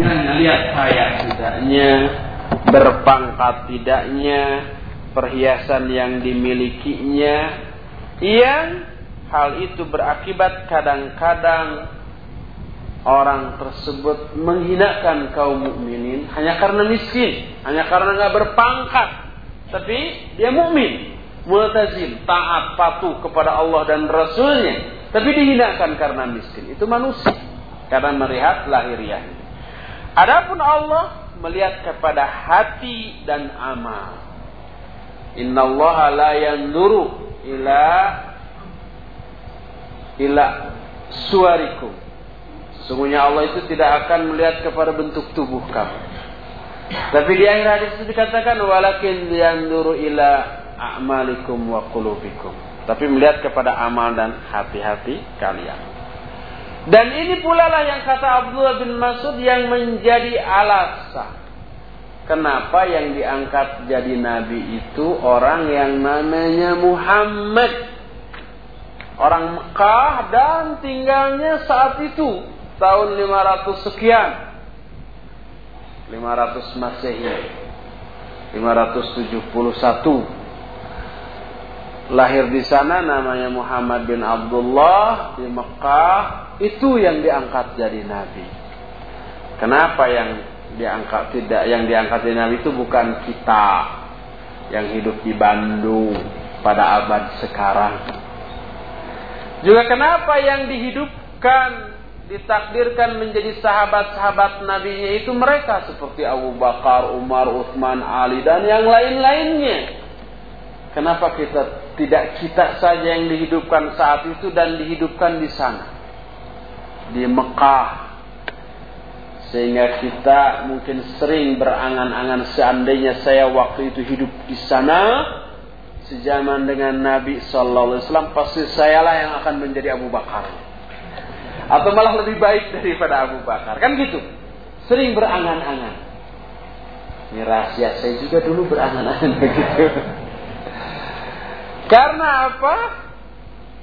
lihat kaya tidaknya, berpangkat tidaknya, perhiasan yang dimilikinya, yang hal itu berakibat kadang-kadang orang tersebut menghinakan kaum mukminin hanya karena miskin, hanya karena nggak berpangkat, tapi dia mukmin, multazim, taat, patuh kepada Allah dan Rasulnya, tapi dihinakan karena miskin. Itu manusia karena melihat lahiriahnya. Adapun Allah melihat kepada hati dan amal. Inna Allah la yanduru ila ila suarikum. Sungguhnya Allah itu tidak akan melihat kepada bentuk tubuh kamu. Tapi di akhir hadis itu dikatakan walakin yanduru ila a'malikum wa qulubikum. Tapi melihat kepada amal dan hati-hati kalian. Dan ini pula lah yang kata Abdullah bin Mas'ud yang menjadi alasan. Kenapa yang diangkat jadi nabi itu orang yang namanya Muhammad. Orang Mekah dan tinggalnya saat itu. Tahun 500 sekian. 500 Masehi. 571 lahir di sana namanya Muhammad bin Abdullah di Mekah itu yang diangkat jadi nabi. Kenapa yang diangkat tidak yang diangkat jadi nabi itu bukan kita yang hidup di Bandung pada abad sekarang. Juga kenapa yang dihidupkan ditakdirkan menjadi sahabat-sahabat nabinya itu mereka seperti Abu Bakar, Umar, Utsman, Ali dan yang lain-lainnya. Kenapa kita tidak kita saja yang dihidupkan saat itu dan dihidupkan di sana. Di Mekah. Sehingga kita mungkin sering berangan-angan seandainya saya waktu itu hidup di sana. Sejaman dengan Nabi Sallallahu Alaihi Wasallam pasti sayalah yang akan menjadi Abu Bakar. Atau malah lebih baik daripada Abu Bakar. Kan gitu. Sering berangan-angan. Ini rahasia saya juga dulu berangan-angan begitu. Karena apa?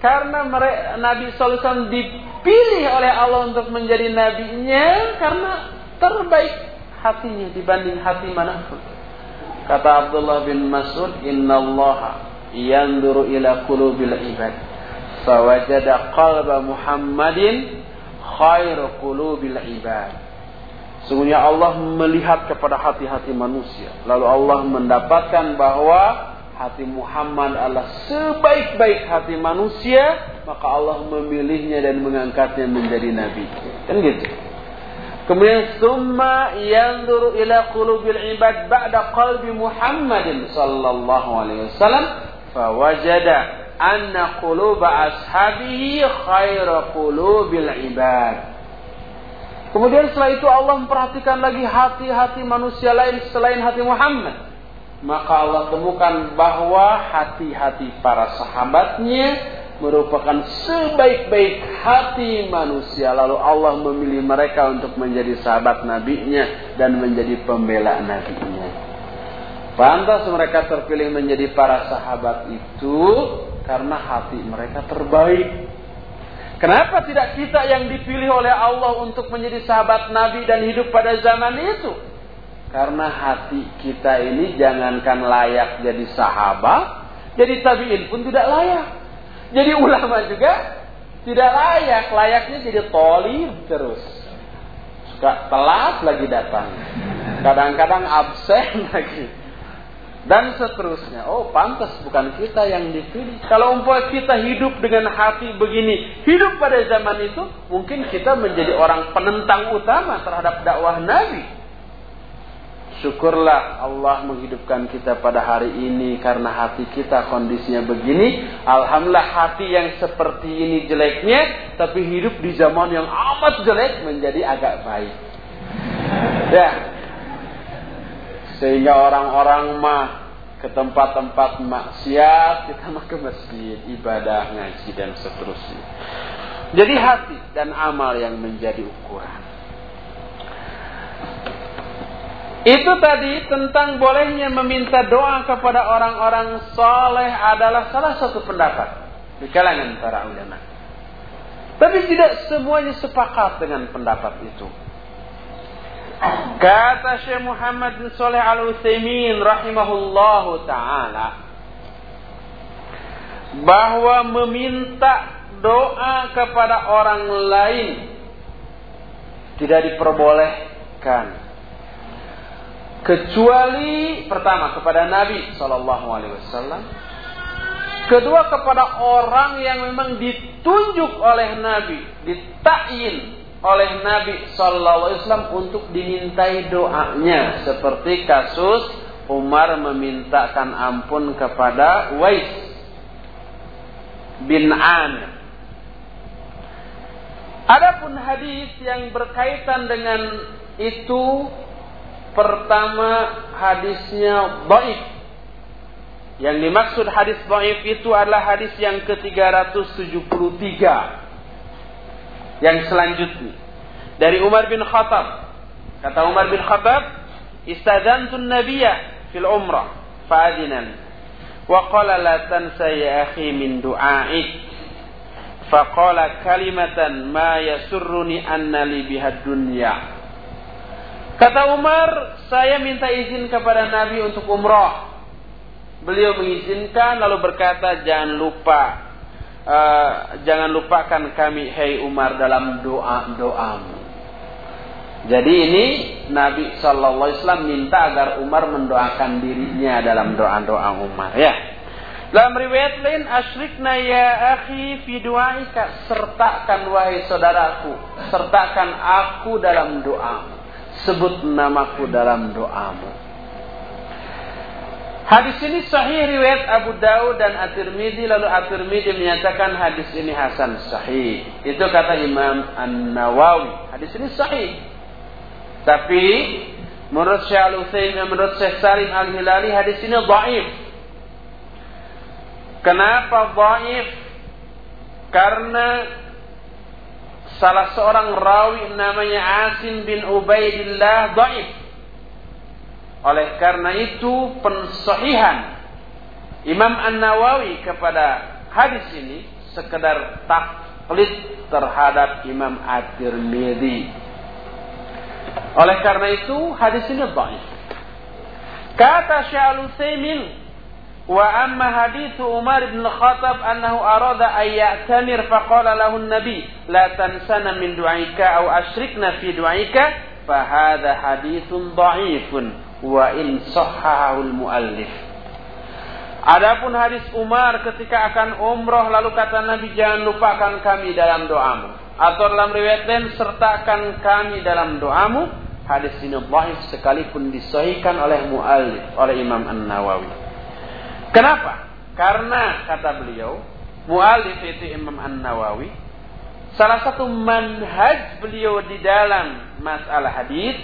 Karena Nabi Sallallahu dipilih oleh Allah untuk menjadi nabinya karena terbaik hatinya dibanding hati mana pun. Kata Abdullah bin Mas'ud, Inna Allah yanduru ila qulubil ibad. Fawajada qalba Muhammadin khair qulubil ibad. Sungguhnya Allah melihat kepada hati-hati manusia. Lalu Allah mendapatkan bahwa hati Muhammad adalah sebaik-baik hati manusia, maka Allah memilihnya dan mengangkatnya menjadi nabi. Kan gitu. Kemudian summa yanzuru ila qulubil ibad ba'da qalbi Muhammadin sallallahu alaihi wasallam fawajada anna quluba ashabihi khaira qulubil ibad. Kemudian setelah itu Allah memperhatikan lagi hati-hati manusia lain selain hati Muhammad maka Allah temukan bahwa hati-hati para sahabatnya merupakan sebaik-baik hati manusia. Lalu Allah memilih mereka untuk menjadi sahabat nabinya dan menjadi pembela nabinya. Pantas mereka terpilih menjadi para sahabat itu karena hati mereka terbaik. Kenapa tidak kita yang dipilih oleh Allah untuk menjadi sahabat Nabi dan hidup pada zaman itu? Karena hati kita ini jangankan layak jadi sahabat, jadi tabiin pun tidak layak. Jadi ulama juga tidak layak, layaknya jadi tolim terus. Suka telat lagi datang. Kadang-kadang absen lagi. Dan seterusnya. Oh pantas bukan kita yang dipilih. Kalau umpama kita hidup dengan hati begini. Hidup pada zaman itu. Mungkin kita menjadi orang penentang utama terhadap dakwah Nabi. Syukurlah Allah menghidupkan kita pada hari ini karena hati kita kondisinya begini. Alhamdulillah hati yang seperti ini jeleknya, tapi hidup di zaman yang amat jelek menjadi agak baik. Ya. Sehingga orang-orang mah ke tempat-tempat maksiat, kita mah ke masjid, ibadah, ngaji dan seterusnya. Jadi hati dan amal yang menjadi ukuran. Itu tadi tentang bolehnya meminta doa kepada orang-orang soleh adalah salah satu pendapat di kalangan para ulama. Tapi tidak semuanya sepakat dengan pendapat itu. Kata Syekh Muhammad bin Saleh Al Utsaimin rahimahullahu taala bahwa meminta doa kepada orang lain tidak diperbolehkan kecuali pertama kepada Nabi Shallallahu Alaihi Wasallam, kedua kepada orang yang memang ditunjuk oleh Nabi, ditakin oleh Nabi Shallallahu Alaihi Wasallam untuk dimintai doanya, seperti kasus Umar memintakan ampun kepada Wais bin Amir. Adapun hadis yang berkaitan dengan itu Pertama hadisnya baik. Yang dimaksud hadis baik itu adalah hadis yang ke-373. Yang selanjutnya. Dari Umar bin Khattab. Kata Umar bin Khattab, Istadantun Nabiya fil umrah. Fa'adinan. Wa qala la tansa ya akhi min du'aik. Faqala kalimatan ma yasurruni anna li bihad dunya. Kata Umar, saya minta izin kepada Nabi untuk umrah. Beliau mengizinkan lalu berkata, jangan lupa, uh, jangan lupakan kami, hei Umar dalam doa doamu. Jadi ini Nabi Shallallahu Alaihi Wasallam minta agar Umar mendoakan dirinya dalam doa doa Umar. Ya. Dalam riwayat lain, asyrikna ya akhi fi du'aika. Sertakan wahai saudaraku. Sertakan aku dalam doamu sebut namaku dalam doamu. Hadis ini sahih riwayat Abu Daud dan At-Tirmidzi lalu At-Tirmidzi menyatakan hadis ini hasan sahih. Itu kata Imam An-Nawawi. Hadis ini sahih. Tapi menurut Syekh Al-Utsaimin menurut Syekh Salim Al-Hilali hadis ini dhaif. Kenapa dhaif? Karena salah seorang rawi namanya Asim bin Ubaidillah dhaif. Oleh karena itu pensahihan Imam An-Nawawi kepada hadis ini sekedar taklid terhadap Imam At-Tirmidzi. Oleh karena itu hadis ini dhaif. Kata Syaikhul Utsaimin Wa amma hadithu Umar bin Khattab annahu arada ay ya'tamir faqala lahu an-nabi la tansana min du'aika aw asyrikna fi du'aika fa hadha hadithun dha'ifun wa in sahhahu al-muallif. Adapun hadis Umar ketika akan umroh lalu kata Nabi jangan lupakan kami dalam doamu atau dalam riwayat lain sertakan kami dalam doamu hadis ini dhaif sekalipun disahihkan oleh muallif oleh Imam An-Nawawi. Kenapa? Karena kata beliau, mualif itu Imam An-Nawawi, salah satu manhaj beliau di dalam masalah hadis,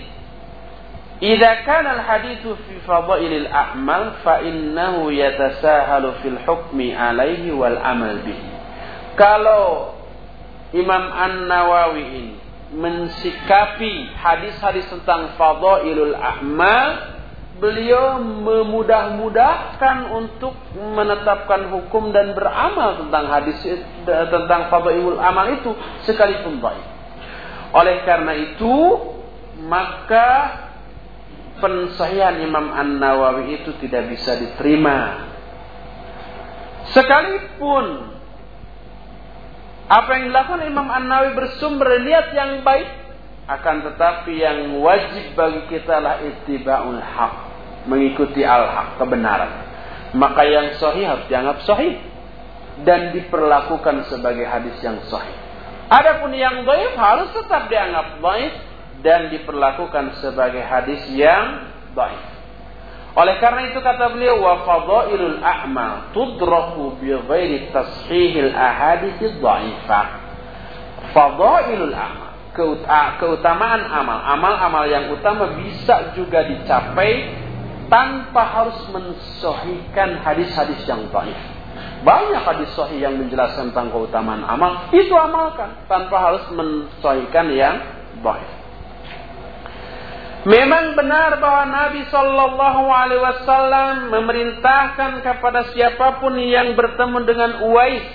"Idza kana al-haditsu fi fadailil a'mal fa innahu yatasahalu fil hukmi alaihi wal amal bihi." Kalau Imam An-Nawawi ini mensikapi hadis-hadis tentang fadailul a'mal beliau memudah-mudahkan untuk menetapkan hukum dan beramal tentang hadis tentang fadhailul amal itu sekalipun baik. Oleh karena itu, maka pensahihan Imam An-Nawawi itu tidak bisa diterima. Sekalipun apa yang dilakukan Imam An-Nawawi bersumber niat yang baik, akan tetapi yang wajib bagi kita lah ittiba'ul haq mengikuti al-haq, kebenaran. Maka yang sahih harus dianggap sahih dan diperlakukan sebagai hadis yang sahih. Adapun yang dhaif harus tetap dianggap dhaif dan diperlakukan sebagai hadis yang dhaif. Oleh karena itu kata beliau wa fadailul a'mal tudraku bi ghairi tashihil ahadits dhaifah. Fadailul a'mal keutamaan amal, amal-amal yang utama bisa juga dicapai tanpa harus mensohikan hadis-hadis yang baik. Banyak hadis sahih yang menjelaskan tentang keutamaan amal, itu amalkan tanpa harus mensohikan yang baik. Memang benar bahwa Nabi Shallallahu Alaihi Wasallam memerintahkan kepada siapa pun yang bertemu dengan Uwais.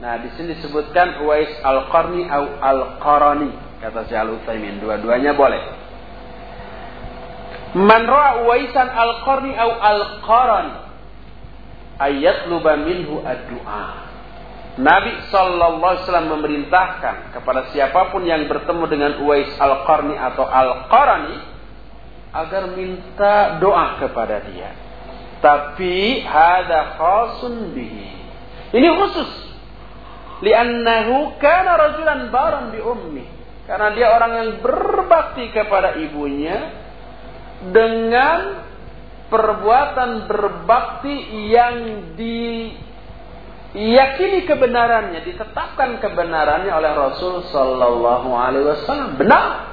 Nah, di sini disebutkan Uwais al Qarni atau al Qarani kata Syaikhul Utsaimin. Dua-duanya boleh. Man ra'a Uwaisan al-Qarni au al-Qarani ayat luba minhu ad-du'a. Nabi Sallallahu Alaihi Wasallam memerintahkan kepada siapa pun yang bertemu dengan Uwais al-Qarni atau al-Qarani agar minta doa kepada dia. Tapi ada khasun bihi. Ini khusus. Liannahu kana rajulan baran bi ummi. Karena dia orang yang berbakti kepada ibunya dengan perbuatan berbakti yang diyakini kebenarannya, ditetapkan kebenarannya oleh Rasul Sallallahu Alaihi Wasallam benar.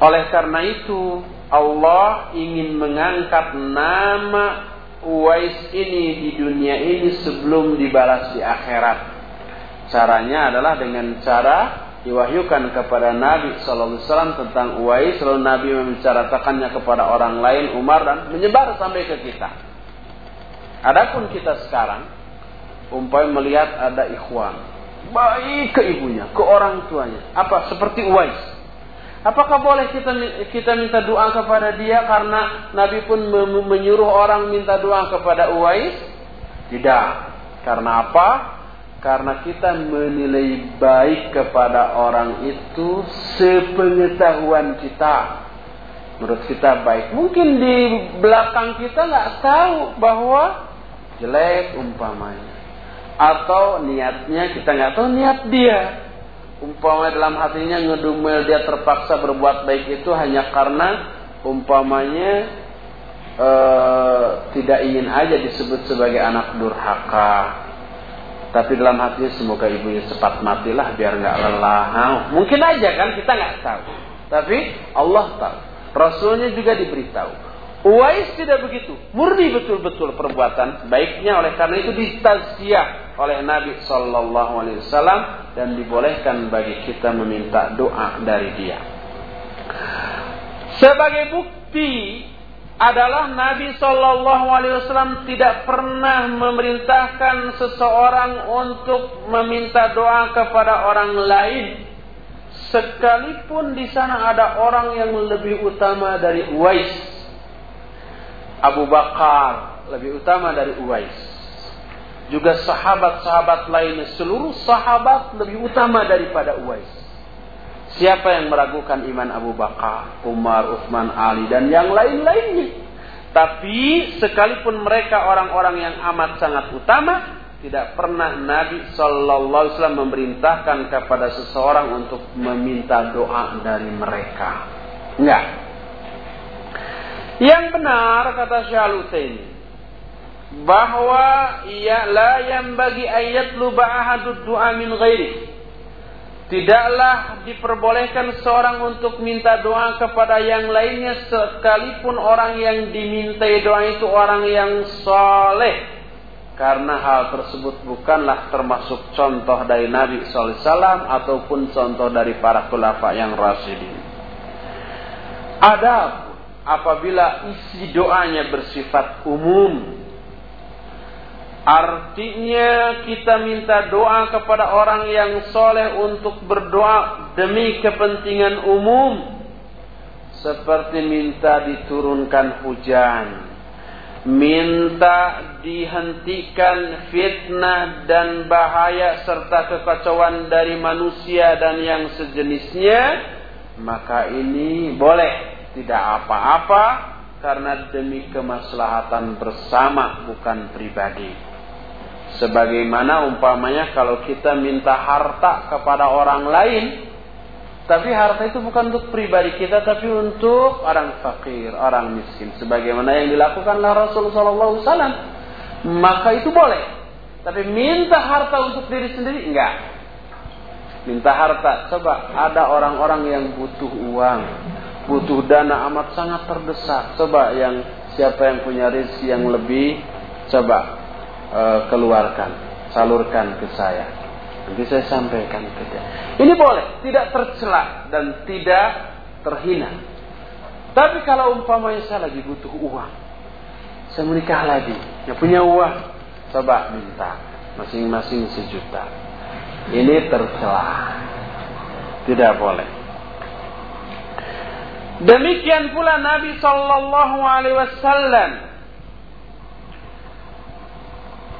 Oleh karena itu Allah ingin mengangkat nama Uwais ini di dunia ini sebelum dibalas di akhirat. Caranya adalah dengan cara diwahyukan kepada Nabi Sallallahu Alaihi tentang Uwais, lalu Nabi membicarakannya kepada orang lain, Umar dan menyebar sampai ke kita. Adapun kita sekarang, umpamai melihat ada ikhwan, baik ke ibunya, ke orang tuanya, apa seperti Uwais. Apakah boleh kita kita minta doa kepada dia karena Nabi pun menyuruh orang minta doa kepada Uwais? Tidak. Karena apa? Karena kita menilai baik kepada orang itu sepengetahuan kita. Menurut kita baik. Mungkin di belakang kita nggak tahu bahwa jelek umpamanya. Atau niatnya kita nggak tahu niat dia. Umpamanya dalam hatinya ngedumel dia terpaksa berbuat baik itu hanya karena umpamanya uh, tidak ingin aja disebut sebagai anak durhaka tapi dalam hatinya semoga ibunya cepat matilah biar nggak lelah. Nah, mungkin aja kan kita nggak tahu. Tapi Allah tahu. Rasulnya juga diberitahu. Uwais tidak begitu. Murni betul-betul perbuatan baiknya oleh karena itu distasiah oleh Nabi Shallallahu Alaihi Wasallam dan dibolehkan bagi kita meminta doa dari dia. Sebagai bukti adalah Nabi Shallallahu Alaihi Wasallam tidak pernah memerintahkan seseorang untuk meminta doa kepada orang lain, sekalipun di sana ada orang yang lebih utama dari Uwais. Abu Bakar lebih utama dari Uwais. Juga sahabat-sahabat lainnya, seluruh sahabat lebih utama daripada Uwais. Siapa yang meragukan iman Abu Bakar, Umar, Utsman, Ali dan yang lain-lainnya? Tapi sekalipun mereka orang-orang yang amat sangat utama, tidak pernah Nabi Shallallahu Alaihi Wasallam memerintahkan kepada seseorang untuk meminta doa dari mereka. Enggak. Yang benar kata Syalutain bahwa ia la yang bagi ayat luba ahadud doa min ghairi Tidaklah diperbolehkan seorang untuk minta doa kepada yang lainnya sekalipun orang yang dimintai doa itu orang yang soleh. Karena hal tersebut bukanlah termasuk contoh dari Nabi SAW ataupun contoh dari para khulafa yang rasyidin. Ada apabila isi doanya bersifat umum Artinya kita minta doa kepada orang yang soleh untuk berdoa demi kepentingan umum. Seperti minta diturunkan hujan. Minta dihentikan fitnah dan bahaya serta kekacauan dari manusia dan yang sejenisnya. Maka ini boleh. Tidak apa-apa karena demi kemaslahatan bersama bukan pribadi. Sebagaimana umpamanya kalau kita minta harta kepada orang lain, tapi harta itu bukan untuk pribadi kita, tapi untuk orang fakir, orang miskin. Sebagaimana yang dilakukanlah Rasulullah SAW. Maka itu boleh. Tapi minta harta untuk diri sendiri, enggak. Minta harta. Coba ada orang-orang yang butuh uang. Butuh dana amat sangat terdesak. Coba yang siapa yang punya rezeki yang lebih, coba e, keluarkan, salurkan ke saya. Nanti saya sampaikan ke dia. Ini boleh, tidak tercela dan tidak terhina. Tapi kalau umpamanya saya lagi butuh uang, saya menikah lagi, yang punya uang, coba minta masing-masing sejuta. Ini tercela, tidak boleh. Demikian pula Nabi Sallallahu Alaihi Wasallam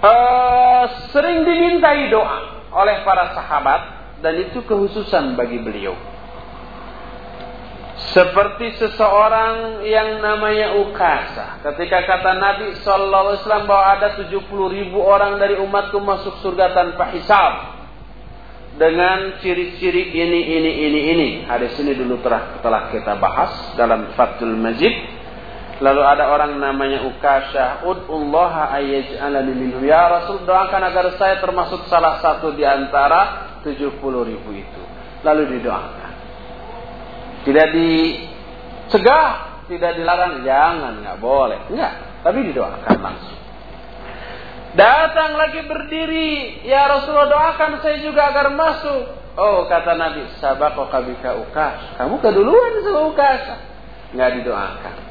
uh, sering dimintai doa oleh para sahabat dan itu kehususan bagi beliau. Seperti seseorang yang namanya Ukasa. Ketika kata Nabi Sallallahu Alaihi Wasallam bahwa ada 70 ribu orang dari umatku masuk surga tanpa hisab dengan ciri-ciri ini ini ini ini. Hadis ini dulu telah telah kita bahas dalam Fathul Majid. Lalu ada orang namanya Ukasha, Ud'ullaha ayyaj'alani minhum. Ya Rasul, doakan agar saya termasuk salah satu di antara 70 ribu itu. Lalu didoakan. Tidak dicegah, tidak dilarang, jangan, nggak boleh. Enggak, tapi didoakan langsung. Datang lagi berdiri, ya Rasulullah doakan saya juga agar masuk. Oh kata Nabi, sabako kabika ukas. Kamu keduluan sama. Nggak didoakan.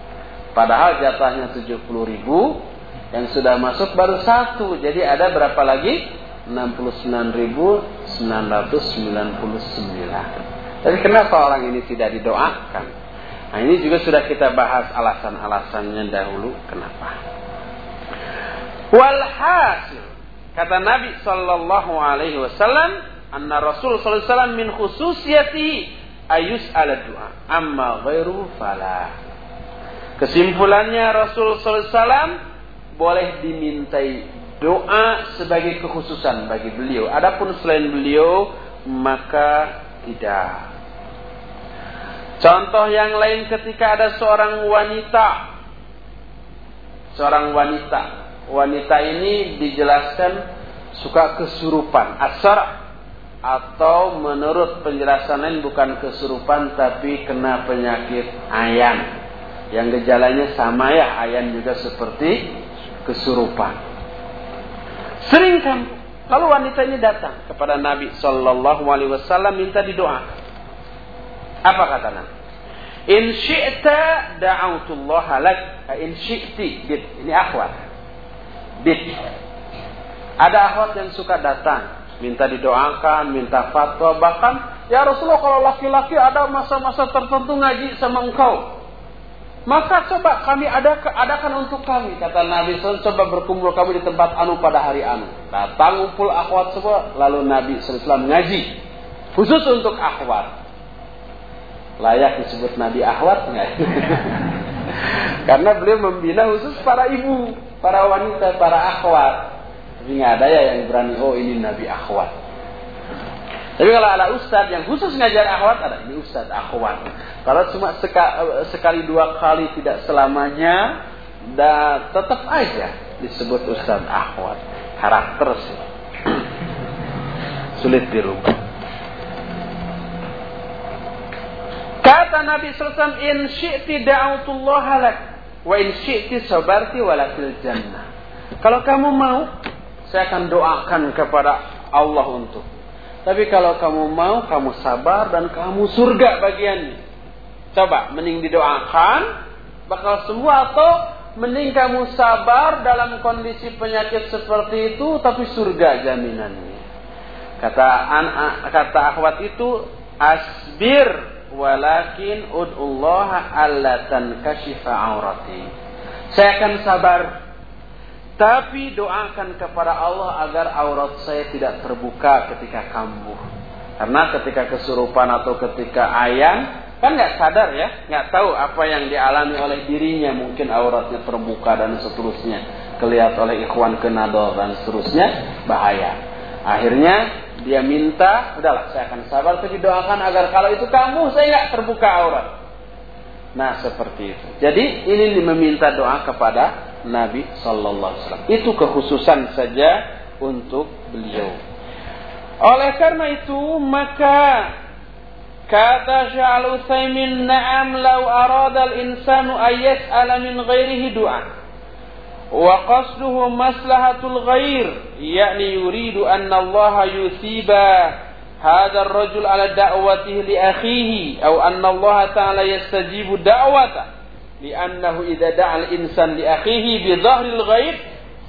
Padahal jatahnya 70 ribu, yang sudah masuk baru satu. Jadi ada berapa lagi? 69.999. Jadi kenapa orang ini tidak didoakan? Nah ini juga sudah kita bahas alasan-alasannya dahulu. Kenapa? Walhasil kata Nabi sallallahu alaihi wasallam anna Rasul sallallahu alaihi wasallam min khususiyati ayus ala doa amma ghairu fala. Kesimpulannya Rasul wasallam boleh dimintai doa sebagai kekhususan bagi beliau. Adapun selain beliau maka tidak. Contoh yang lain ketika ada seorang wanita seorang wanita wanita ini dijelaskan suka kesurupan asar atau menurut penjelasan lain bukan kesurupan tapi kena penyakit ayan yang gejalanya sama ya ayan juga seperti kesurupan sering kan lalu wanita ini datang kepada Nabi Shallallahu Alaihi Wasallam minta didoakan apa kata Nabi In syi'ta da'autullah lak. In syi'ti. Ini akhwat bid. Ada akhwat yang suka datang, minta didoakan, minta fatwa, bahkan ya Rasulullah kalau laki-laki ada masa-masa tertentu ngaji sama engkau. Maka coba kami ada adakan untuk kami kata Nabi SAW coba berkumpul kami di tempat anu pada hari anu. Datang ngumpul akhwat semua lalu Nabi SAW ngaji khusus untuk akhwat. Layak disebut Nabi akhwat enggak? Karena beliau membina khusus para ibu para wanita, para akhwat. Tapi nggak ada ya yang berani, oh ini Nabi akhwat. Tapi kalau ada ustadz yang khusus ngajar akhwat, ada ini ustadz akhwat. Kalau cuma sekali, sekali dua kali tidak selamanya, dan tetap aja disebut ustadz akhwat. Karakter sih. Sulit dirubah. Kata Nabi SAW, In syi'ti da'utullah halak. Wa in syi'ti sabarti walakil jannah. Kalau kamu mau, saya akan doakan kepada Allah untuk. Tapi kalau kamu mau, kamu sabar dan kamu surga bagiannya. Coba, mending didoakan, bakal semua atau mending kamu sabar dalam kondisi penyakit seperti itu, tapi surga jaminannya. Kata kata akhwat itu, asbir walakin ud'ullaha alla tankashifa aurati. Saya akan sabar tapi doakan kepada Allah agar aurat saya tidak terbuka ketika kambuh. Karena ketika kesurupan atau ketika ayan, kan nggak sadar ya, nggak tahu apa yang dialami oleh dirinya, mungkin auratnya terbuka dan seterusnya, kelihatan oleh ikhwan kenadol dan seterusnya, bahaya. Akhirnya dia minta, udahlah saya akan sabar tapi doakan agar kalau itu kamu saya nggak terbuka aurat. Nah seperti itu. Jadi ini meminta doa kepada Nabi Sallallahu Alaihi Wasallam. Itu kekhususan saja untuk beliau. Oleh karena itu maka kata Syaikhul Utsaimin na'am law arada al-insanu ayat ala min ghairihi du'a وقصده مصلحة الغير يعني يريد أن الله يثيب هذا الرجل على دعوته لأخيه أو أن الله تعالى يستجيب دعوته li'annahu idza da'al insan li akhihi bi dhahril ghaib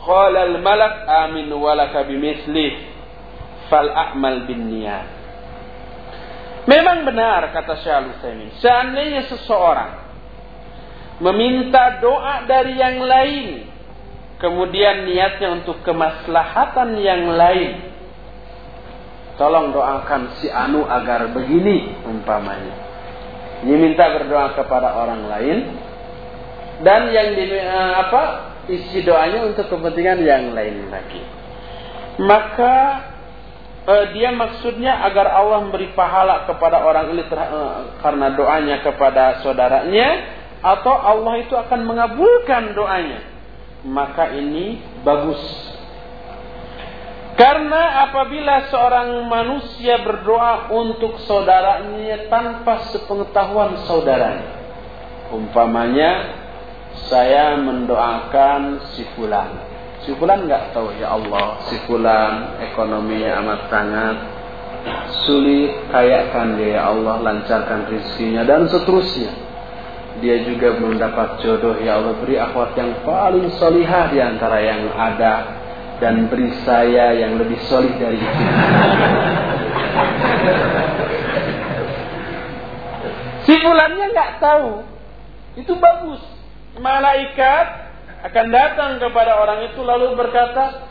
qala al malak amin walaka bimislih fal a'mal bin memang benar kata Syaikhul Utsaimin seandainya seseorang meminta doa dari yang lain kemudian niatnya untuk kemaslahatan yang lain tolong doakan si anu agar begini umpamanya. Dia minta berdoa kepada orang lain dan yang di eh, apa isi doanya untuk kepentingan yang lain lagi. Maka uh, dia maksudnya agar Allah memberi pahala kepada orang ini uh, karena doanya kepada saudaranya atau Allah itu akan mengabulkan doanya maka ini bagus karena apabila seorang manusia berdoa untuk saudaranya tanpa sepengetahuan saudaranya umpamanya saya mendoakan si fulan Si fulan nggak tahu ya Allah, si fulan ekonominya amat sangat sulit, kayakan dia ya Allah, lancarkan rezekinya dan seterusnya. Dia juga belum dapat jodoh ya Allah beri akhwat yang paling solihah di antara yang ada dan beri saya yang lebih solih dari itu. si fulannya nggak tahu, itu bagus. Malaikat akan datang kepada orang itu lalu berkata,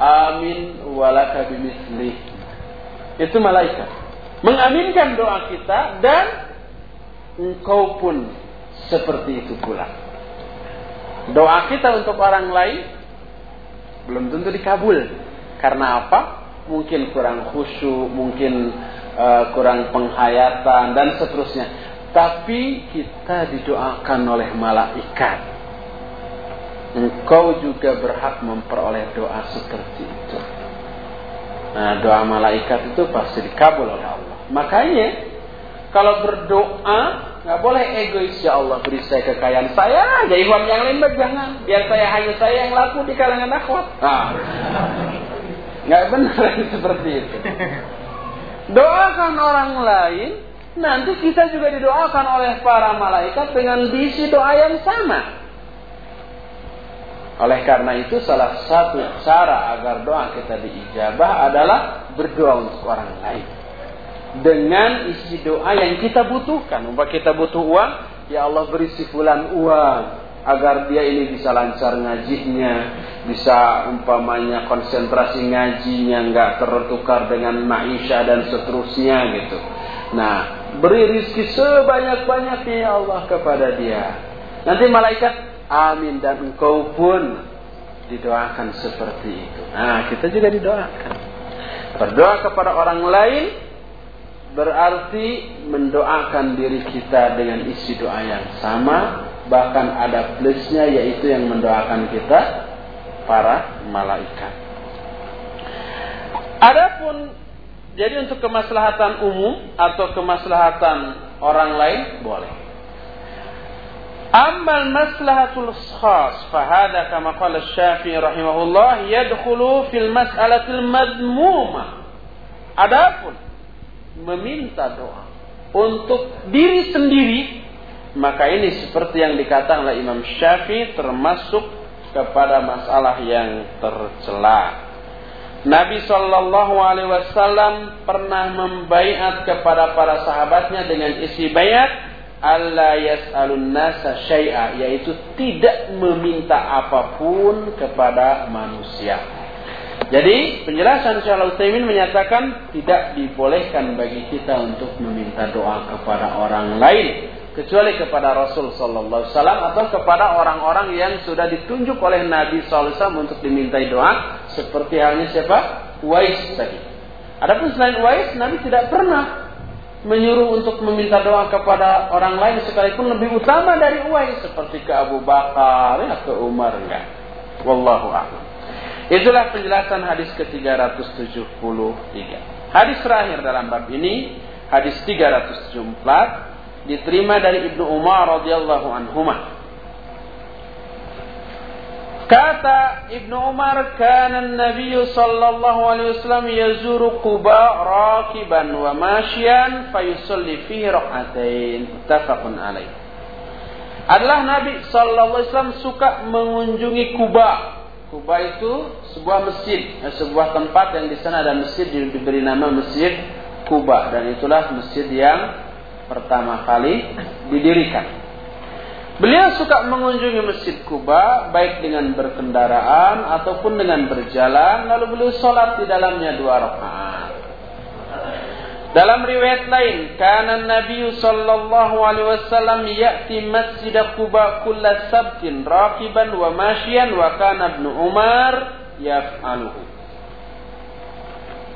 Amin walaka bimisli. Itu malaikat. Mengaminkan doa kita dan engkau pun seperti itu pula. Doa kita untuk orang lain belum tentu dikabul. Karena apa? Mungkin kurang khusyuk, mungkin uh, kurang penghayatan dan seterusnya. Tapi kita didoakan oleh malaikat. Engkau juga berhak memperoleh doa seperti itu. Nah, doa malaikat itu pasti dikabul oleh Allah. Makanya kalau berdoa nggak boleh egois. Ya Allah beri saya kekayaan saya aja. Ikhwan yang lain jangan. Biar saya hanya saya yang laku di kalangan akhwat. Nah, nggak benar seperti itu. Doakan orang lain nanti kita juga didoakan oleh para malaikat dengan diisi doa yang sama oleh karena itu salah satu cara agar doa kita diijabah adalah berdoa untuk orang lain. Dengan isi doa yang kita butuhkan. Umpah kita butuh uang, ya Allah beri si fulan uang agar dia ini bisa lancar ngajinya, bisa umpamanya konsentrasi ngajinya nggak tertukar dengan maisha dan seterusnya gitu. Nah, beri rizki sebanyak-banyaknya ya Allah kepada dia. Nanti malaikat Amin dan engkau pun didoakan seperti itu. Nah, kita juga didoakan. Berdoa kepada orang lain berarti mendoakan diri kita dengan isi doa yang sama, bahkan ada plusnya yaitu yang mendoakan kita para malaikat. Adapun jadi untuk kemaslahatan umum atau kemaslahatan orang lain boleh. Amal maslahatul khas fahada kama qala Syafi'i rahimahullah yadkhulu fil mas'alatil madmuma. Adapun meminta doa untuk diri sendiri maka ini seperti yang dikatakan oleh Imam Syafi'i termasuk kepada masalah yang tercela. Nabi Shallallahu Alaihi Wasallam pernah membaiat kepada para sahabatnya dengan isi bayat Allah yas'alun nasa syai'a yaitu tidak meminta apa pun kepada manusia. Jadi penjelasan Syaikhul Utsaimin menyatakan tidak dibolehkan bagi kita untuk meminta doa kepada orang lain kecuali kepada Rasul sallallahu alaihi atau kepada orang-orang yang sudah ditunjuk oleh Nabi sallallahu alaihi untuk dimintai doa seperti halnya siapa? Wais tadi. Adapun selain Wais Nabi tidak pernah menyuruh untuk meminta doa kepada orang lain sekalipun lebih utama dari Uwais seperti ke Abu Bakar ya ke Umar enggak. Wallahu a'lam. Itulah penjelasan hadis ke-373. Hadis terakhir dalam bab ini, hadis 374 diterima dari Ibnu Umar radhiyallahu anhumah. Kata Ibnu Umar, "Kana Nabi sallallahu alaihi wasallam yazuru Quba rakiban wa masyian fayusalli fihi rak'atain." Muttafaqun alaih. Adalah Nabi sallallahu alaihi wasallam suka mengunjungi Kuba. Kuba itu sebuah masjid, sebuah tempat yang di sana ada masjid diberi nama Masjid Kuba dan itulah masjid yang pertama kali didirikan. Beliau suka mengunjungi Masjid Kuba baik dengan berkendaraan ataupun dengan berjalan lalu beliau sholat di dalamnya dua rakaat. Dalam riwayat lain, karena Nabi sallallahu alaihi wasallam ya'ti Masjid Kuba kulla sabtin raqiban wa masyian wa kana Umar yaf'aluhu.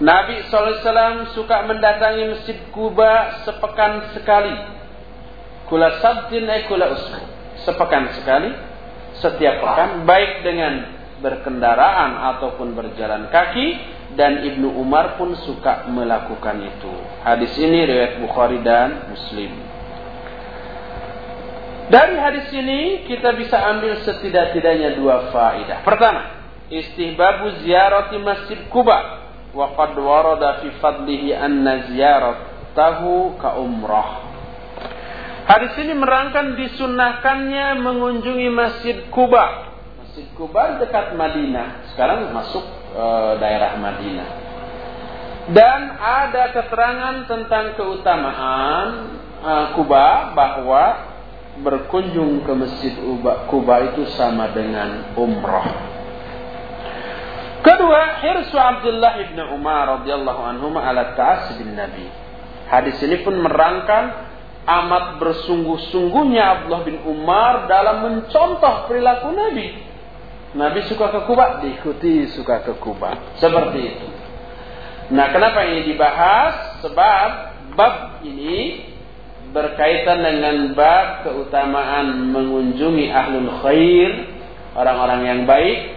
Nabi SAW suka mendatangi Masjid Kuba sepekan sekali. Kula sabtin ay kula usbu sepekan sekali, setiap pekan, baik dengan berkendaraan ataupun berjalan kaki, dan Ibnu Umar pun suka melakukan itu. Hadis ini riwayat Bukhari dan Muslim. Dari hadis ini kita bisa ambil setidak-tidaknya dua faidah. Pertama, istihbabu ziarati Masjid Kuba warada fi fadlihi anna ziyaratahu ka umrah. Hadis ini merangkan disunahkannya mengunjungi Masjid Kuba. Masjid Kuba dekat Madinah. Sekarang masuk e, daerah Madinah. Dan ada keterangan tentang keutamaan e, Kuba bahwa berkunjung ke Masjid Kuba itu sama dengan umrah. Kedua, hirsu Abdullah ibn Umar radhiyallahu anhu ala ta'as bin Nabi. Hadis ini pun merangkan amat bersungguh-sungguhnya Abdullah bin Umar dalam mencontoh perilaku Nabi. Nabi suka ke Kuba, diikuti suka ke Kuba. Seperti itu. Nah, kenapa ini dibahas? Sebab bab ini berkaitan dengan bab keutamaan mengunjungi ahlul khair, orang-orang yang baik,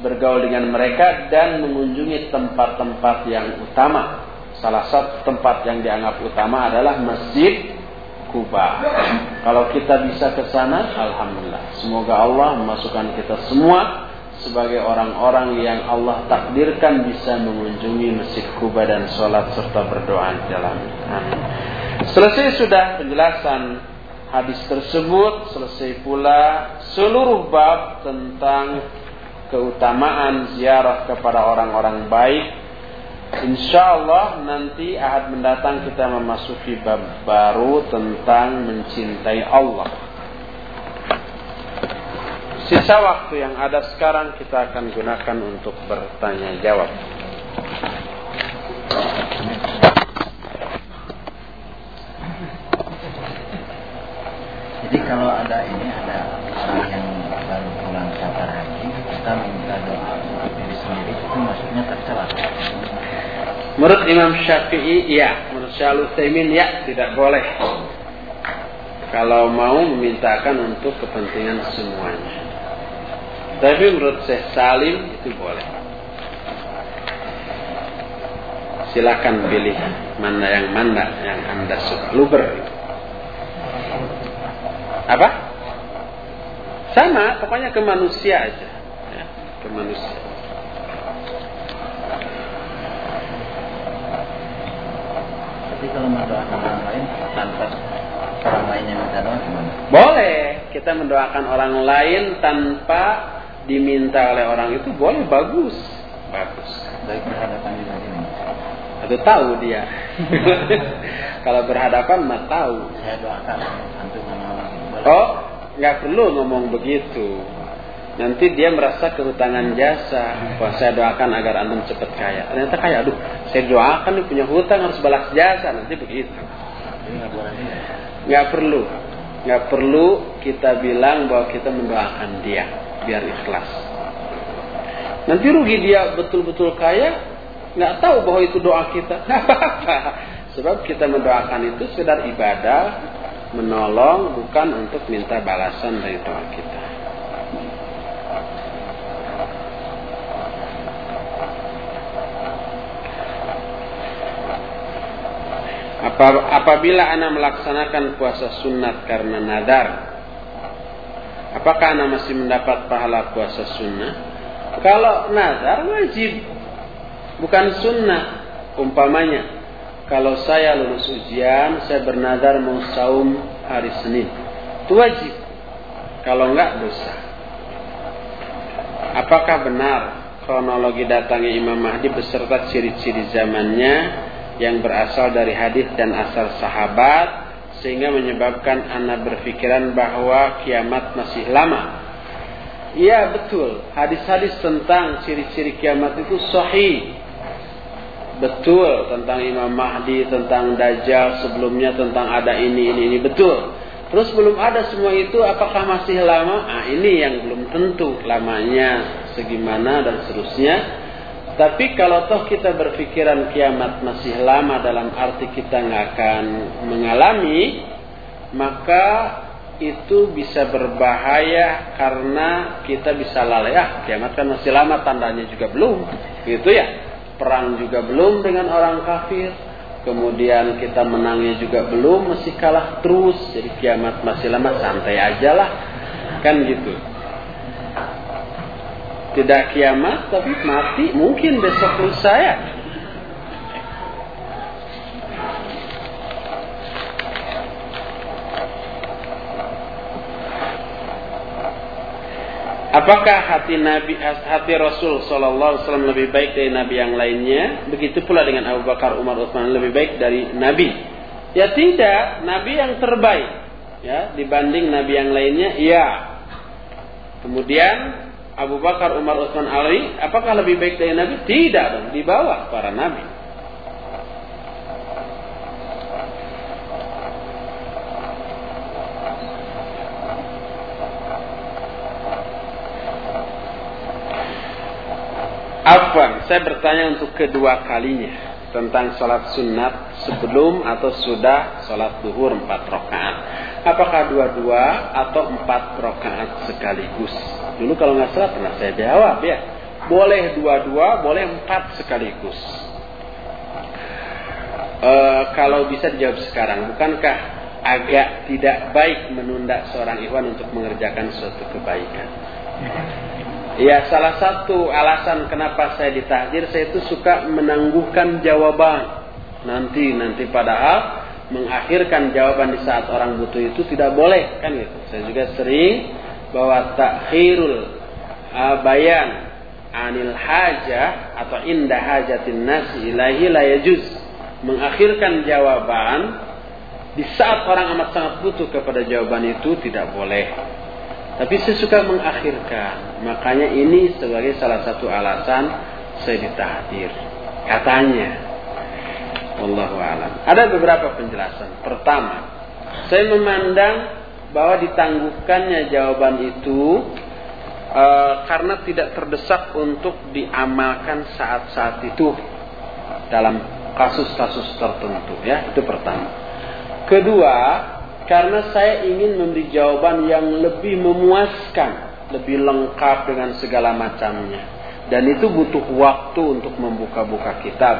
bergaul dengan mereka dan mengunjungi tempat-tempat yang utama. Salah satu tempat yang dianggap utama adalah masjid Kuba. Kalau kita bisa ke sana, alhamdulillah. Semoga Allah memasukkan kita semua sebagai orang-orang yang Allah takdirkan bisa mengunjungi Masjid Kuba dan sholat serta berdoa di dalam. Amin. Selesai sudah penjelasan hadis tersebut, selesai pula seluruh bab tentang keutamaan ziarah kepada orang-orang baik Insya Allah nanti ahad mendatang kita memasuki bab baru tentang mencintai Allah. Sisa waktu yang ada sekarang kita akan gunakan untuk bertanya jawab. Jadi kalau ada ini ada orang yang kita minta doa diri sendiri itu maksudnya tercela. Menurut Imam Syafi'i, ya. Menurut Utsaimin, ya, tidak boleh. Kalau mau memintakan untuk kepentingan semuanya. Tapi menurut Syekh Salim itu boleh. Silakan pilih mana yang mana yang anda suka. Luber. Apa? Sama, pokoknya ke manusia aja. Ke manusia. Tapi kalau mendoakan orang lain tanpa orang lainnya minta doa gimana? Boleh. Kita mendoakan orang lain tanpa diminta oleh orang itu boleh bagus. Bagus. Baik berhadapan di sini. Atau tahu dia. kalau berhadapan mah tahu. Saya doakan antum Oh, nggak perlu ngomong begitu. Nanti dia merasa kehutangan jasa. Wah, saya doakan agar antum cepat kaya. Ternyata kaya, aduh, saya doakan nih punya hutang harus balas jasa. Nanti begitu. Nggak perlu. Nggak perlu kita bilang bahwa kita mendoakan dia biar ikhlas. Nanti rugi dia betul-betul kaya, nggak tahu bahwa itu doa kita. Sebab kita mendoakan itu sekedar ibadah, menolong bukan untuk minta balasan dari doa kita. Apabila anak melaksanakan puasa sunat karena nadar, apakah anak masih mendapat pahala puasa sunnah? Kalau nadar wajib, bukan sunnah. Umpamanya, kalau saya lulus ujian, saya bernadar mau saum hari Senin, itu wajib. Kalau enggak dosa. Apakah benar kronologi datangnya Imam Mahdi beserta ciri-ciri zamannya yang berasal dari hadis dan asal sahabat sehingga menyebabkan anak berpikiran bahwa kiamat masih lama. Iya betul, hadis-hadis tentang ciri-ciri kiamat itu sahih. Betul tentang Imam Mahdi, tentang Dajjal, sebelumnya tentang ada ini, ini, ini, betul. Terus belum ada semua itu, apakah masih lama? Ah ini yang belum tentu lamanya, segimana dan seterusnya. Tapi kalau toh kita berpikiran kiamat masih lama dalam arti kita nggak akan mengalami, maka itu bisa berbahaya karena kita bisa lalai. Ah, kiamat kan masih lama, tandanya juga belum. Gitu ya. Perang juga belum dengan orang kafir kemudian kita menangnya juga belum masih kalah terus jadi kiamat masih lama santai aja lah kan gitu tidak kiamat tapi mati mungkin besok lusa ya Apakah hati Nabi hati Rasul Shallallahu Alaihi lebih baik dari Nabi yang lainnya? Begitu pula dengan Abu Bakar, Umar, Utsman lebih baik dari Nabi. Ya tidak, Nabi yang terbaik. Ya dibanding Nabi yang lainnya, iya. Kemudian Abu Bakar, Umar, Utsman, Ali, apakah lebih baik dari Nabi? Tidak dong, di bawah para Nabi. Afwan, saya bertanya untuk kedua kalinya tentang sholat sunat sebelum atau sudah sholat duhur empat rakaat. Apakah dua-dua atau empat rakaat sekaligus? Dulu kalau nggak salah pernah saya jawab ya. Boleh dua-dua, boleh empat sekaligus. E, kalau bisa dijawab sekarang, bukankah agak tidak baik menunda seorang ikhwan untuk mengerjakan suatu kebaikan? Ya salah satu alasan kenapa saya ditahdir saya itu suka menangguhkan jawaban. Nanti nanti padahal mengakhirkan jawaban di saat orang butuh itu tidak boleh kan gitu. Saya juga sering bahwa takhirul uh, bayan anil hajah atau indah hajatin nasi ilahi la yajuz. Mengakhirkan jawaban di saat orang amat sangat butuh kepada jawaban itu tidak boleh. Tapi saya suka mengakhirkan. Makanya ini sebagai salah satu alasan saya ditahdir. Katanya. Wallahu alam. Ada beberapa penjelasan. Pertama, saya memandang bahwa ditangguhkannya jawaban itu e, karena tidak terdesak untuk diamalkan saat-saat itu dalam kasus-kasus tertentu ya itu pertama kedua karena saya ingin memberi jawaban yang lebih memuaskan, lebih lengkap dengan segala macamnya. Dan itu butuh waktu untuk membuka-buka kitab.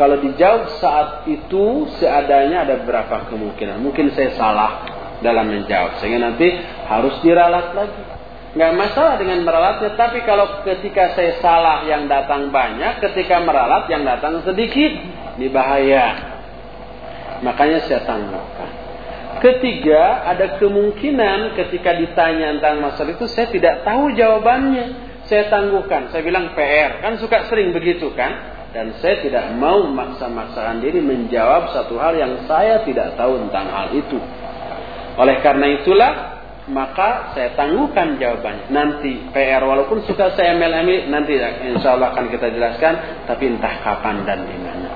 Kalau dijawab saat itu seadanya ada berapa kemungkinan. Mungkin saya salah dalam menjawab. Sehingga nanti harus diralat lagi. Nggak masalah dengan meralatnya. Tapi kalau ketika saya salah yang datang banyak. Ketika meralat yang datang sedikit. Ini bahaya. Makanya saya tangguhkan. Ketiga, ada kemungkinan ketika ditanya tentang masalah itu saya tidak tahu jawabannya. Saya tangguhkan, saya bilang PR. Kan suka sering begitu kan? Dan saya tidak mau memaksa-maksakan diri menjawab satu hal yang saya tidak tahu tentang hal itu. Oleh karena itulah, maka saya tangguhkan jawabannya. Nanti PR walaupun suka saya ambil nanti insya Allah akan kita jelaskan. Tapi entah kapan dan di mana.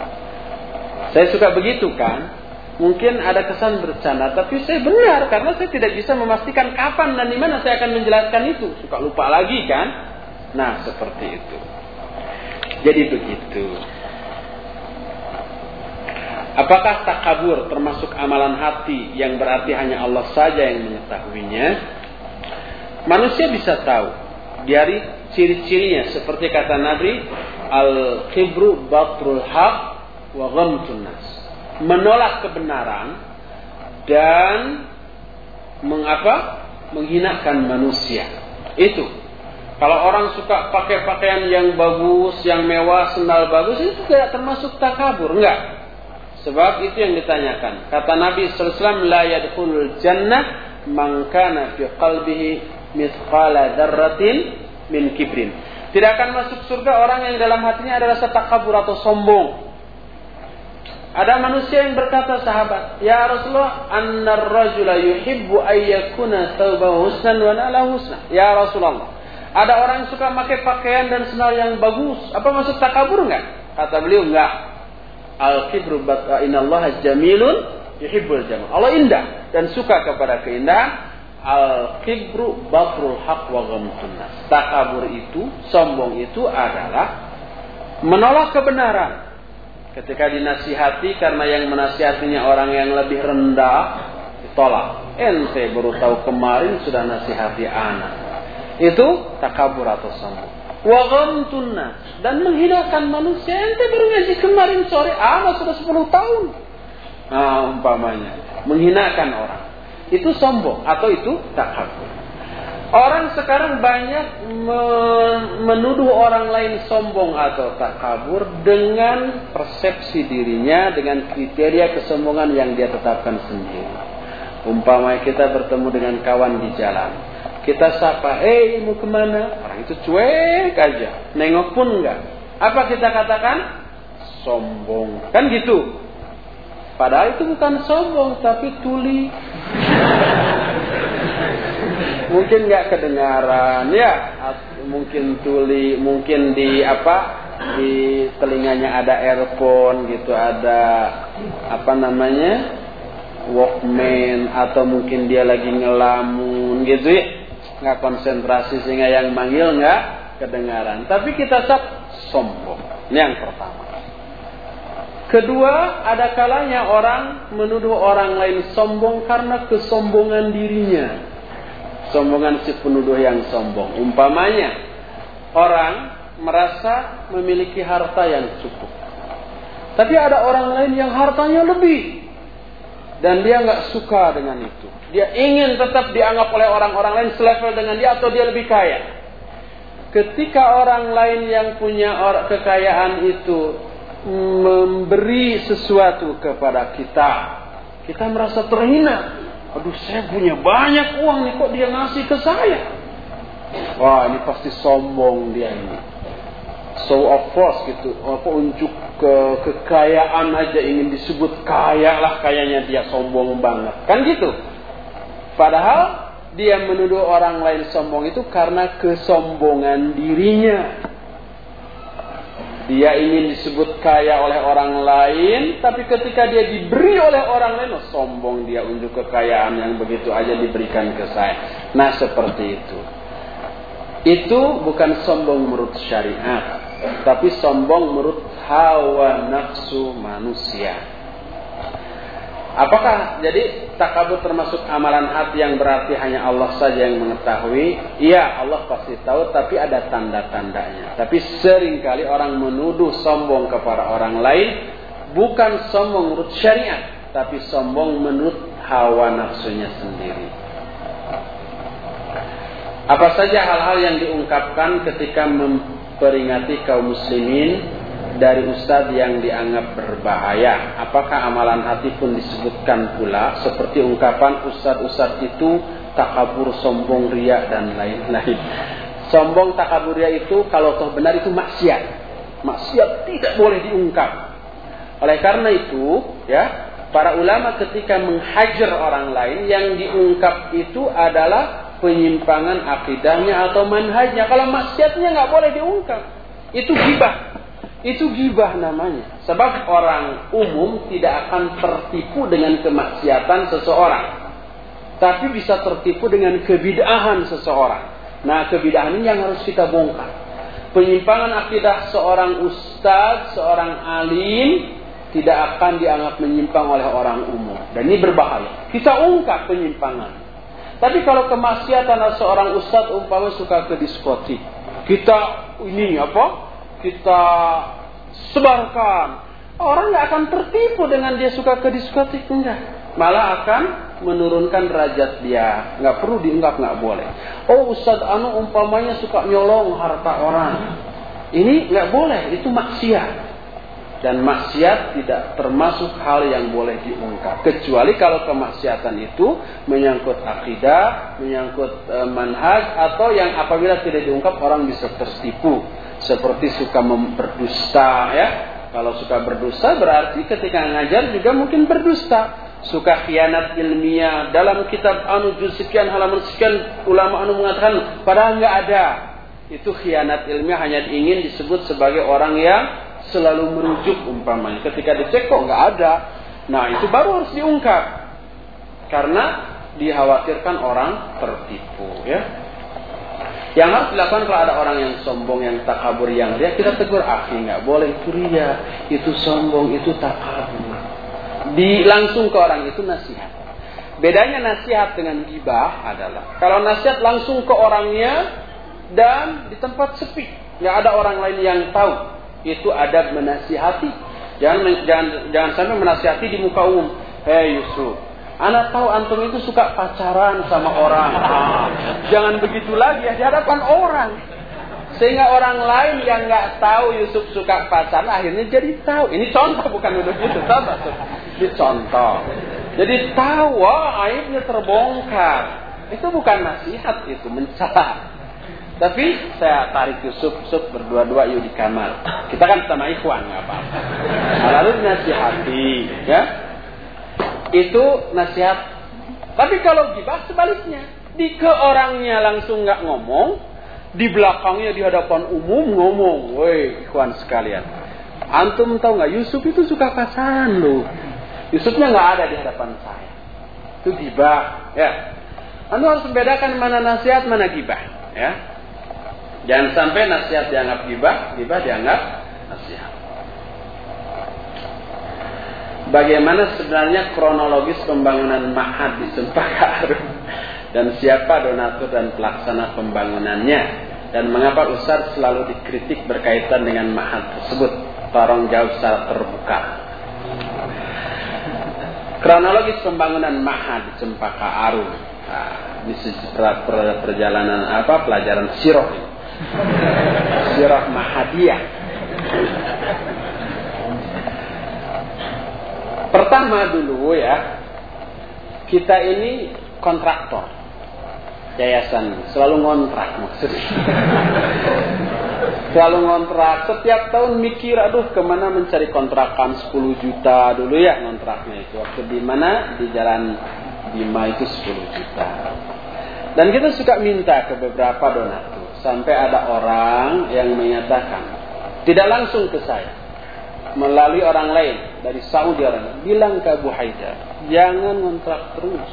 Saya suka begitu kan? Mungkin ada kesan bercanda, tapi saya benar karena saya tidak bisa memastikan kapan dan di mana saya akan menjelaskan itu. Suka lupa lagi kan? Nah, seperti itu. Jadi begitu. Apakah takabur termasuk amalan hati yang berarti hanya Allah saja yang mengetahuinya? Manusia bisa tahu dari ciri-cirinya seperti kata Nabi al-khibru batrul haq wa ghamtun nas menolak kebenaran dan mengapa menghinakan manusia. Itu. Kalau orang suka pakai pakaian yang bagus, yang mewah, sendal bagus, itu tidak termasuk takabur, enggak. Sebab itu yang ditanyakan. Kata Nabi SAW, La yadkhulul jannah man kana fi qalbihi mithqala dzarratin min kibrin. Tidak akan masuk surga orang yang dalam hatinya ada rasa takabur atau sombong. Ada manusia yang berkata sahabat, "Ya Rasulullah, annar rajula yuhibbu ayyakuna thawbahu husnan wa nala husna." Ya Rasulullah, ada orang yang suka pakai pakaian dan sendal yang bagus. Apa maksud takabur enggak? Kata beliau enggak. Al-kibru innallaha jamilun yuhibbul jamal. Allah indah dan suka kepada keindahan. Al-kibru batrul haq wa ghamtun Takabur itu, sombong itu adalah menolak kebenaran Ketika dinasihati karena yang menasihatinya orang yang lebih rendah, ditolak. Ente baru tahu kemarin sudah nasihati anak. Itu takabur atau sombong. Wagam dan menghinakan manusia. Ente baru ngaji kemarin sore, anak sudah 10 tahun. Nah, umpamanya menghinakan orang. Itu sombong atau itu takabur. Orang sekarang banyak menuduh orang lain sombong atau tak kabur dengan persepsi dirinya dengan kriteria kesombongan yang dia tetapkan sendiri. Umpamanya kita bertemu dengan kawan di jalan. Kita sapa, eh mau ke mana? Orang itu cuek aja, nengok pun enggak. Apa kita katakan? Sombong. Kan gitu. Padahal itu bukan sombong, tapi tuli mungkin nggak kedengaran ya. Mungkin tuli mungkin di apa di telinganya ada earphone gitu ada apa namanya walkman atau mungkin dia lagi ngelamun gitu ya. Nggak konsentrasi sehingga yang manggil nggak kedengaran. Tapi kita sab sombong. Ini yang pertama. Kedua, ada kalanya orang menuduh orang lain sombong karena kesombongan dirinya sombongan si penuduh yang sombong. Umpamanya, orang merasa memiliki harta yang cukup. Tapi ada orang lain yang hartanya lebih. Dan dia nggak suka dengan itu. Dia ingin tetap dianggap oleh orang-orang lain selevel dengan dia atau dia lebih kaya. Ketika orang lain yang punya kekayaan itu memberi sesuatu kepada kita, kita merasa terhina. Aduh saya punya banyak uang nih kok dia ngasih ke saya. Wah ini pasti sombong dia ini. So of course gitu. Apa unjuk ke kekayaan aja ingin disebut kaya lah kayaknya dia sombong banget. Kan gitu. Padahal dia menuduh orang lain sombong itu karena kesombongan dirinya. Dia ingin disebut kaya oleh orang lain, tapi ketika dia diberi oleh orang lain, oh, sombong dia unjuk kekayaan yang begitu aja diberikan ke saya. Nah seperti itu. Itu bukan sombong menurut syariat, tapi sombong menurut hawa nafsu manusia. Apakah jadi takabur termasuk amalan hati yang berarti hanya Allah saja yang mengetahui? Iya, Allah pasti tahu, tapi ada tanda-tandanya. Tapi sering kali orang menuduh sombong kepada orang lain, bukan sombong menurut syariat, tapi sombong menurut hawa nafsunya sendiri. Apa saja hal-hal yang diungkapkan ketika memperingati kaum muslimin dari ustadz yang dianggap berbahaya. Apakah amalan hati pun disebutkan pula seperti ungkapan ustadz-ustadz itu takabur, sombong, ria dan lain-lain. Sombong, takabur, ria itu kalau toh benar itu maksiat. Maksiat tidak boleh diungkap. Oleh karena itu, ya, para ulama ketika menghajar orang lain yang diungkap itu adalah penyimpangan akidahnya atau manhajnya. Kalau maksiatnya nggak boleh diungkap. Itu gibah. Itu gibah namanya. Sebab orang umum tidak akan tertipu dengan kemaksiatan seseorang. Tapi bisa tertipu dengan kebidahan seseorang. Nah kebidahan ini yang harus kita bongkar. Penyimpangan akidah seorang ustadz, seorang alim, tidak akan dianggap menyimpang oleh orang umum. Dan ini berbahaya. Kita ungkap penyimpangan. Tapi kalau kemaksiatan seorang ustadz umpama suka ke diskotik. Kita ini apa? Kita sebarkan. Orang nggak akan tertipu dengan dia suka ke diskotik enggak. Malah akan menurunkan derajat dia. Nggak perlu diunggap nggak boleh. Oh Ustadz Anu umpamanya suka nyolong harta orang. Ini nggak boleh. Itu maksiat dan maksiat tidak termasuk hal yang boleh diungkap kecuali kalau kemaksiatan itu menyangkut akidah, menyangkut e, manhaj atau yang apabila tidak diungkap orang bisa tertipu seperti suka memperdusta ya Kalau suka berdusta berarti ketika ngajar juga mungkin berdusta. Suka khianat ilmiah dalam kitab anu juz sekian halaman sekian ulama anu mengatakan padahal nggak ada. Itu khianat ilmiah hanya ingin disebut sebagai orang yang selalu merujuk umpamanya. Ketika dicek kok nggak ada. Nah itu baru harus diungkap. Karena dikhawatirkan orang tertipu ya. Yang harus dilakukan kalau ada orang yang sombong, yang takabur, yang ria, kita tegur, akhi nggak boleh itu ria, itu sombong, itu takabur. Di langsung ke orang itu nasihat. Bedanya nasihat dengan gibah adalah kalau nasihat langsung ke orangnya dan di tempat sepi, nggak ada orang lain yang tahu, itu adab menasihati. Jangan jangan jangan sampai menasihati di muka umum. Hei Yusuf, Anak tahu antum itu suka pacaran sama orang. Ah, jangan begitu lagi ya di hadapan orang. Sehingga orang lain yang nggak tahu Yusuf suka pacaran akhirnya jadi tahu. Ini contoh bukan duduk itu, contoh. Ini contoh. Jadi tahu, wah aibnya terbongkar. Itu bukan nasihat itu, mencela. Tapi saya tarik Yusuf, Yusuf berdua-dua yuk di kamar. Kita kan sama ikhwan nggak apa-apa. Lalu nasihati, ya itu nasihat. Tapi kalau gibah sebaliknya, di ke orangnya langsung nggak ngomong, di belakangnya di hadapan umum ngomong, woi kawan sekalian, antum tahu nggak Yusuf itu suka pacaran loh. Yusufnya nggak ada di hadapan saya. Itu gibah, ya. Anda harus membedakan mana nasihat, mana gibah, ya. Jangan sampai nasihat dianggap gibah, gibah dianggap nasihat bagaimana sebenarnya kronologis pembangunan Mahat di Cempaka Arum dan siapa donatur dan pelaksana pembangunannya? Dan mengapa Ustaz selalu dikritik berkaitan dengan Mahat tersebut? Tolong jawab secara terbuka. Kronologis pembangunan Mahat di Cempaka Arum nah, di perjalanan apa? Pelajaran siroh siroh Mahadiyah Pertama dulu ya, kita ini kontraktor. Yayasan selalu ngontrak maksudnya. selalu ngontrak. Setiap tahun mikir, aduh ke mana mencari kontrakan 10 juta dulu ya kontraknya itu. Waktu di mana? Di jalan Bima itu 10 juta. Dan kita suka minta ke beberapa donatur. Sampai ada orang yang menyatakan, tidak langsung ke saya melalui orang lain dari Saudi Arabia. Bilang ke Abu Haidar jangan ngontrak terus.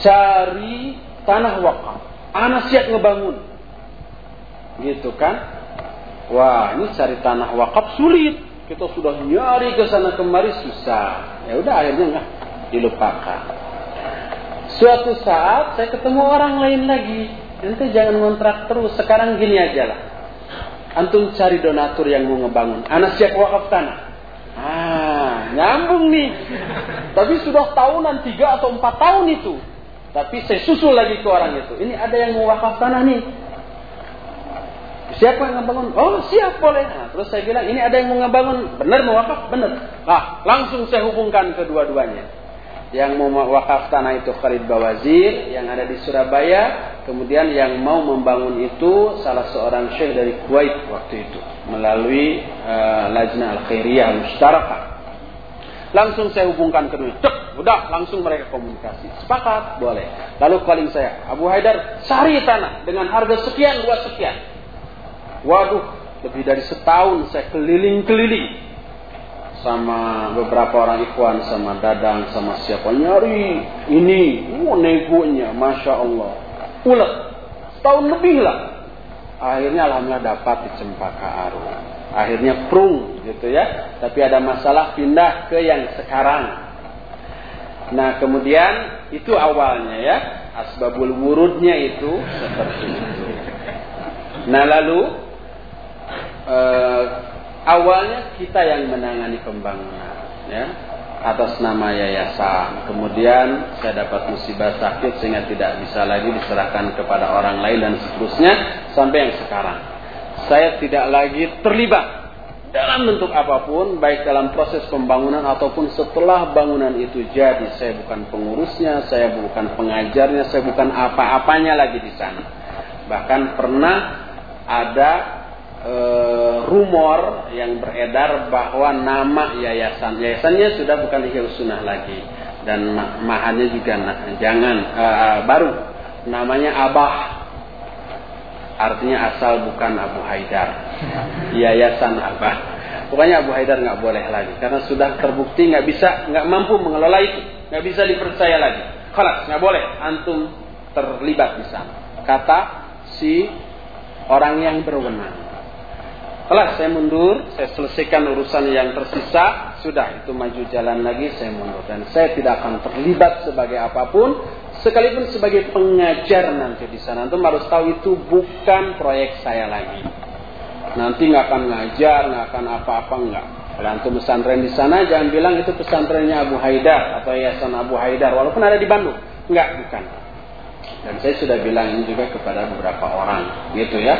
Cari tanah wakaf. Anak siap ngebangun. Gitu kan? Wah ini cari tanah wakaf sulit. Kita sudah nyari ke sana kemari susah. Ya udah akhirnya nggak dilupakan. Suatu saat saya ketemu orang lain lagi. Nanti jangan ngontrak terus. Sekarang gini aja lah Antum cari donatur yang mau ngebangun. Anak siap wakaf tanah. Ah, nyambung nih. Tapi sudah tahunan tiga atau empat tahun itu. Tapi saya susul lagi ke orang itu. Ini ada yang mau wakaf tanah nih. Siapa yang ngebangun? Oh siap boleh. Nah, terus saya bilang ini ada yang mau ngebangun. Benar mau wakaf? Benar. Nah, langsung saya hubungkan kedua-duanya yang mau wakaf tanah itu Khalid Bawazir yang ada di Surabaya kemudian yang mau membangun itu salah seorang syekh dari Kuwait waktu itu melalui uh, Lajna Al-Khairiyah Mustaraka langsung saya hubungkan kedua cek udah langsung mereka komunikasi. Sepakat boleh. Lalu calling saya Abu Haidar cari tanah dengan harga sekian dua sekian. Waduh lebih dari setahun saya keliling-keliling sama beberapa orang ikhwan sama dadang sama siapa. Nyari ini oh, negonya masya Allah ulet tahun lebih lah. Akhirnya alhamdulillah dapat di Cempaka Aru akhirnya prung gitu ya. Tapi ada masalah pindah ke yang sekarang. Nah kemudian itu awalnya ya. Asbabul wurudnya itu seperti itu. Nah lalu eh, awalnya kita yang menangani pembangunan ya atas nama yayasan. Kemudian saya dapat musibah sakit sehingga tidak bisa lagi diserahkan kepada orang lain dan seterusnya sampai yang sekarang. Saya tidak lagi terlibat dalam bentuk apa pun baik dalam proses pembangunan ataupun setelah bangunan itu jadi. Saya bukan pengurusnya, saya bukan pengajarnya, saya bukan apa-apanya lagi di sana. Bahkan pernah ada e, rumor yang beredar bahwa nama yayasan. Yayasannya sudah bukan Ihya Sunnah lagi. Dan mahannya juga nah, jangan e, baru. Namanya Abah. Artinya asal bukan Abu Haidar. Yayasan Abah. Pokoknya Abu Haidar nggak boleh lagi. Karena sudah terbukti nggak bisa nggak mampu mengelola itu. Nggak bisa dipercaya lagi. Kalau nggak boleh. Antum terlibat di sana. Kata si orang yang berwenang Kelas saya mundur, saya selesaikan urusan yang tersisa, sudah itu maju jalan lagi saya mundur dan saya tidak akan terlibat sebagai apa pun, sekalipun sebagai pengajar nanti di sana. Antum harus tahu itu bukan proyek saya lagi. Nanti nggak akan ngajar, nggak akan apa-apa nggak. Kalau antum pesantren di sana jangan bilang itu pesantrennya Abu Haidar atau Yayasan Abu Haidar, walaupun ada di Bandung. Enggak, bukan. Dan saya sudah bilang ini juga kepada beberapa orang, gitu ya.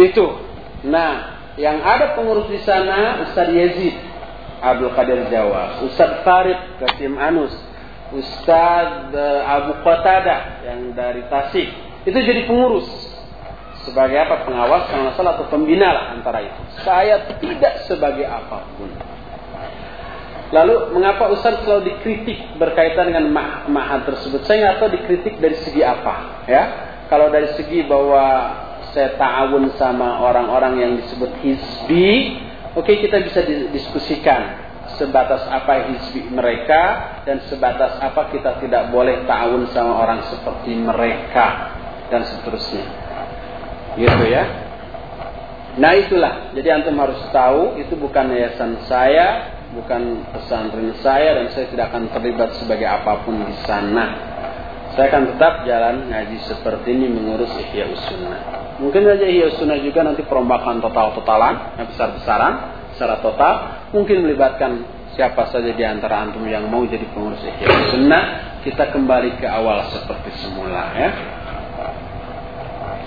Itu Nah, yang ada pengurus di sana Ustaz Yazid Abdul Qadir Jawa, Ustaz Farid Kasim Anus, Ustaz eh, Abu Qatada yang dari Tasik. Itu jadi pengurus. Sebagai apa? Pengawas kalau salah atau pembina lah antara itu. Saya tidak sebagai apa pun. Lalu mengapa Ustaz selalu dikritik berkaitan dengan mah tersebut? Saya nggak tahu dikritik dari segi apa, ya. Kalau dari segi bahwa saya ta'awun sama orang-orang yang disebut hizbi, oke okay, kita bisa diskusikan sebatas apa hizbi mereka dan sebatas apa kita tidak boleh ta'awun sama orang seperti mereka dan seterusnya. Gitu ya. Nah itulah, jadi antum harus tahu itu bukan yayasan saya, bukan pesantren saya dan saya tidak akan terlibat sebagai apa pun di sana. Saya akan tetap jalan ngaji seperti ini mengurus ihya sunnah. Mungkin saja Ihya Sunnah juga nanti perombakan total-totalan, yang besar-besaran, secara total. Mungkin melibatkan siapa saja di antara antum yang mau jadi pengurus Ihya Sunnah. Kita kembali ke awal seperti semula ya.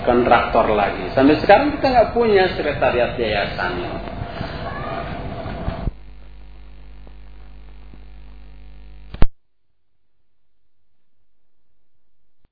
Kontraktor lagi. Sampai sekarang kita nggak punya sekretariat yayasan.